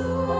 soul.